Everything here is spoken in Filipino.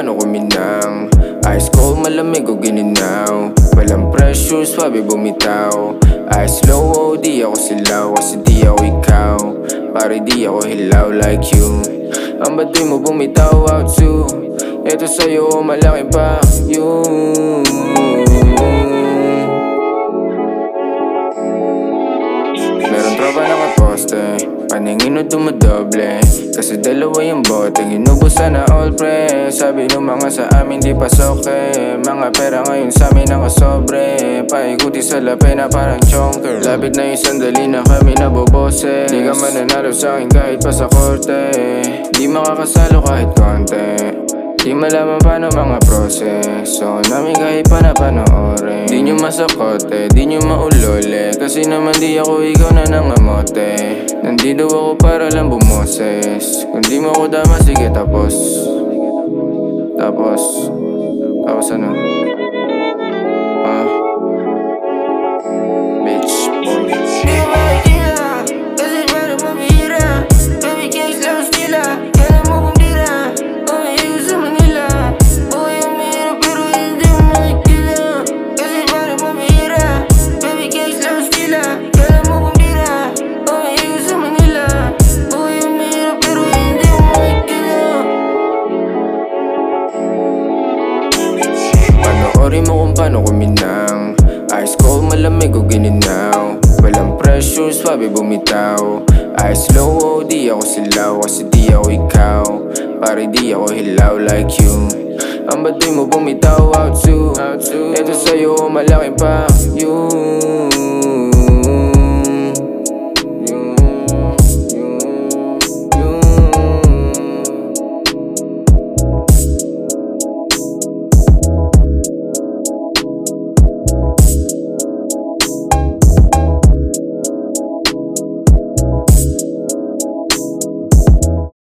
paano kuminang Ice cold, malamig o gininaw. Walang pressure, swabe bumitaw. Ice low, oh, di ako silaw. Kasi di ako ikaw. Pare di ako hilaw like you. Ang ba't di mo bumitaw out to? Ito sa'yo, malaki pa yun Meron tropa nakaposte Paningin o dumadoble. Kasi dalawa yung bote Inubusan na all pre. Sabi nung mga sa amin di pasoke Mga pera ngayon sa amin nakasobre Paikuti sa lape na parang chonker. Lapit na yung sandali na kami nabobose. Di ka mananalo sa akin kahit pa sa korte. Di makakasalo kahit konti Di malaman paano mga proseso Namin kahit pa na panoorin Di nyo masakote, di nyo maulole. Kasi naman di ako ikaw na nangamote Nandito ako para lang bumoses. Kung di mo ko dama, sige tapos. Tapos. Tapos ano? Ah Panoorin mo kung paano kuminang Ice cold, malamig o gininaw. Walang pressure, swabe bumitaw. Ice low, oh, di ako silaw. Kasi di ako ikaw. Pare di ako hilaw like you. Ang di mo bumitaw? Out to? Ito sa'yo, malaki pa. Yun